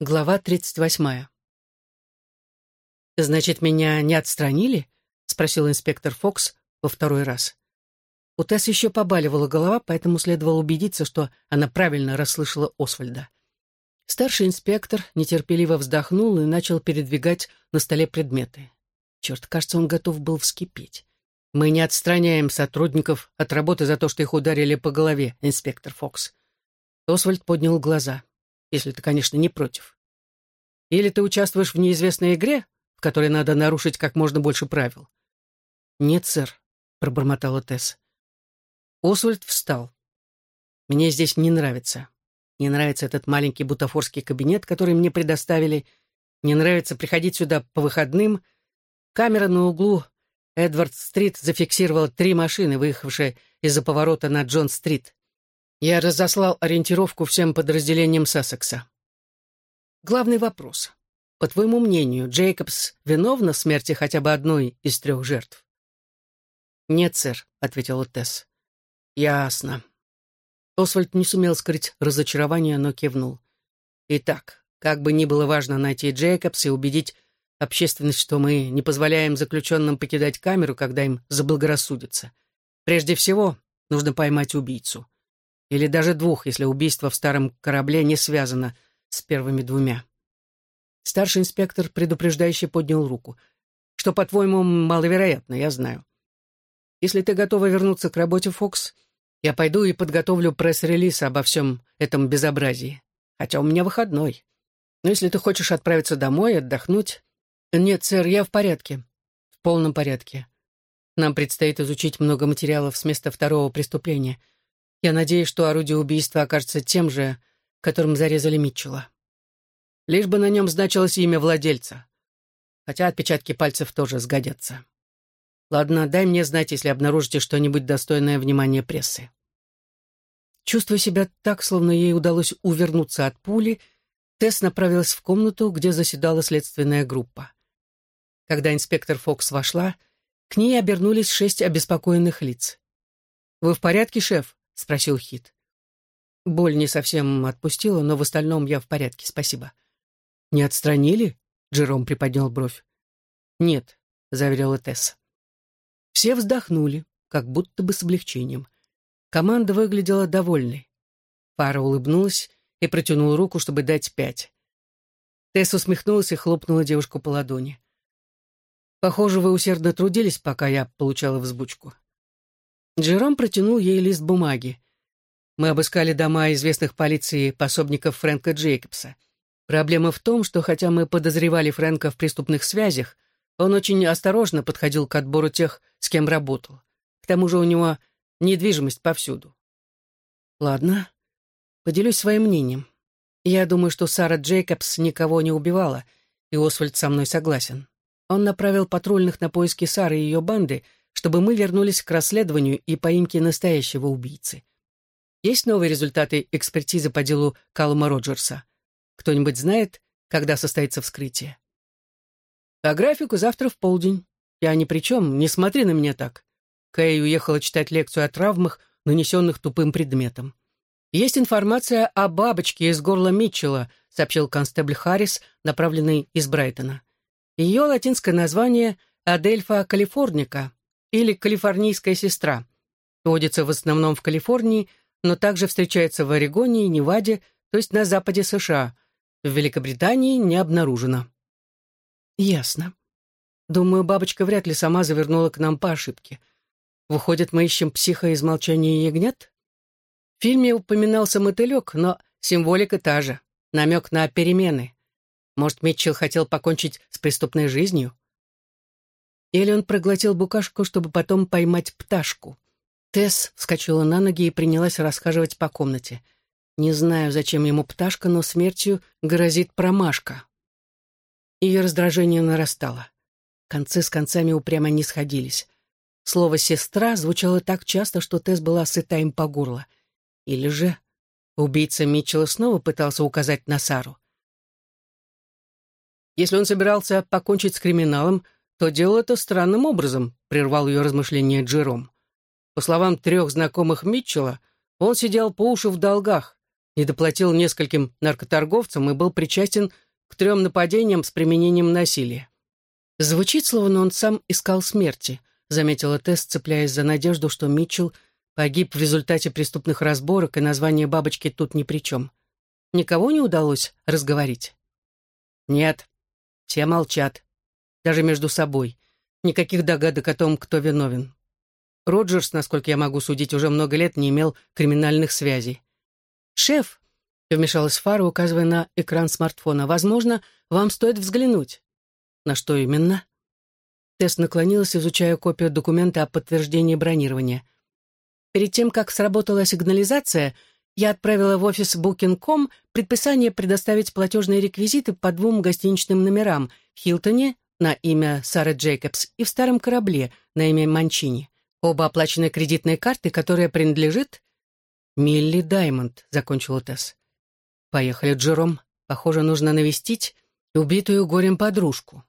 Глава 38. «Значит, меня не отстранили?» — спросил инспектор Фокс во второй раз. У Тесс еще побаливала голова, поэтому следовало убедиться, что она правильно расслышала Освальда. Старший инспектор нетерпеливо вздохнул и начал передвигать на столе предметы. Черт, кажется, он готов был вскипеть. «Мы не отстраняем сотрудников от работы за то, что их ударили по голове, инспектор Фокс». Освальд поднял глаза если ты, конечно, не против. Или ты участвуешь в неизвестной игре, в которой надо нарушить как можно больше правил?» «Нет, сэр», — пробормотала Тесс. Освальд встал. «Мне здесь не нравится. Не нравится этот маленький бутафорский кабинет, который мне предоставили. Не нравится приходить сюда по выходным. Камера на углу Эдвард-стрит зафиксировала три машины, выехавшие из-за поворота на Джон-стрит. Я разослал ориентировку всем подразделениям Сассекса. Главный вопрос. По твоему мнению, Джейкобс виновна в смерти хотя бы одной из трех жертв? «Нет, сэр», — ответила Тесс. «Ясно». Освальд не сумел скрыть разочарование, но кивнул. «Итак, как бы ни было важно найти Джейкобс и убедить общественность, что мы не позволяем заключенным покидать камеру, когда им заблагорассудится. Прежде всего, нужно поймать убийцу. Или даже двух, если убийство в старом корабле не связано с первыми двумя. Старший инспектор предупреждающе поднял руку. Что, по-твоему, маловероятно, я знаю. Если ты готова вернуться к работе, Фокс, я пойду и подготовлю пресс-релиз обо всем этом безобразии. Хотя у меня выходной. Но если ты хочешь отправиться домой, отдохнуть... Нет, сэр, я в порядке. В полном порядке. Нам предстоит изучить много материалов с места второго преступления — я надеюсь, что орудие убийства окажется тем же, которым зарезали Митчелла. Лишь бы на нем значилось имя владельца. Хотя отпечатки пальцев тоже сгодятся. Ладно, дай мне знать, если обнаружите что-нибудь достойное внимания прессы. Чувствуя себя так, словно ей удалось увернуться от пули, Тесс направилась в комнату, где заседала следственная группа. Когда инспектор Фокс вошла, к ней обернулись шесть обеспокоенных лиц. «Вы в порядке, шеф?» — спросил Хит. Боль не совсем отпустила, но в остальном я в порядке, спасибо. «Не отстранили?» — Джером приподнял бровь. «Нет», — заверила Тесс. Все вздохнули, как будто бы с облегчением. Команда выглядела довольной. Пара улыбнулась и протянула руку, чтобы дать пять. Тесс усмехнулась и хлопнула девушку по ладони. «Похоже, вы усердно трудились, пока я получала взбучку. Джером протянул ей лист бумаги. Мы обыскали дома известных полиции пособников Фрэнка Джейкобса. Проблема в том, что хотя мы подозревали Фрэнка в преступных связях, он очень осторожно подходил к отбору тех, с кем работал. К тому же у него недвижимость повсюду. Ладно, поделюсь своим мнением. Я думаю, что Сара Джейкобс никого не убивала, и Освальд со мной согласен. Он направил патрульных на поиски Сары и ее банды — чтобы мы вернулись к расследованию и поимке настоящего убийцы. Есть новые результаты экспертизы по делу Калума Роджерса? Кто-нибудь знает, когда состоится вскрытие? По графику завтра в полдень. Я ни при чем, не смотри на меня так. Кэй уехала читать лекцию о травмах, нанесенных тупым предметом. «Есть информация о бабочке из горла Митчелла», сообщил констебль Харрис, направленный из Брайтона. Ее латинское название — Адельфа калифорника, или калифорнийская сестра. Водится в основном в Калифорнии, но также встречается в Орегоне и Неваде, то есть на западе США. В Великобритании не обнаружено. Ясно. Думаю, бабочка вряд ли сама завернула к нам по ошибке. Выходит, мы ищем психа из «Молчания ягнят»? В фильме упоминался мотылек, но символика та же. Намек на перемены. Может, Митчелл хотел покончить с преступной жизнью? Или он проглотил букашку, чтобы потом поймать пташку. Тесс вскочила на ноги и принялась расхаживать по комнате. Не знаю, зачем ему пташка, но смертью грозит промашка. Ее раздражение нарастало. Концы с концами упрямо не сходились. Слово «сестра» звучало так часто, что Тесс была сыта им по горло. Или же убийца Митчелла снова пытался указать на Сару. Если он собирался покончить с криминалом, то делал это странным образом», — прервал ее размышления Джером. По словам трех знакомых Митчелла, он сидел по уши в долгах, недоплатил нескольким наркоторговцам и был причастен к трем нападениям с применением насилия. Звучит, словно он сам искал смерти, заметила Тесс, цепляясь за надежду, что Митчелл погиб в результате преступных разборок, и название бабочки тут ни при чем. Никого не удалось разговорить? Нет, все молчат, даже между собой. Никаких догадок о том, кто виновен. Роджерс, насколько я могу судить, уже много лет не имел криминальных связей. «Шеф», — вмешалась Фара, указывая на экран смартфона, «возможно, вам стоит взглянуть». «На что именно?» Тесс наклонилась, изучая копию документа о подтверждении бронирования. Перед тем, как сработала сигнализация, я отправила в офис Booking.com предписание предоставить платежные реквизиты по двум гостиничным номерам Хилтоне на имя Сары Джейкобс и в старом корабле на имя Манчини. Оба оплачены кредитной картой, которая принадлежит Милли Даймонд, закончила Тесс. Поехали, Джером. Похоже, нужно навестить убитую горем подружку.